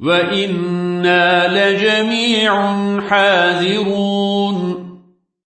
وإنا لجميع حاذرون